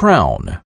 crown.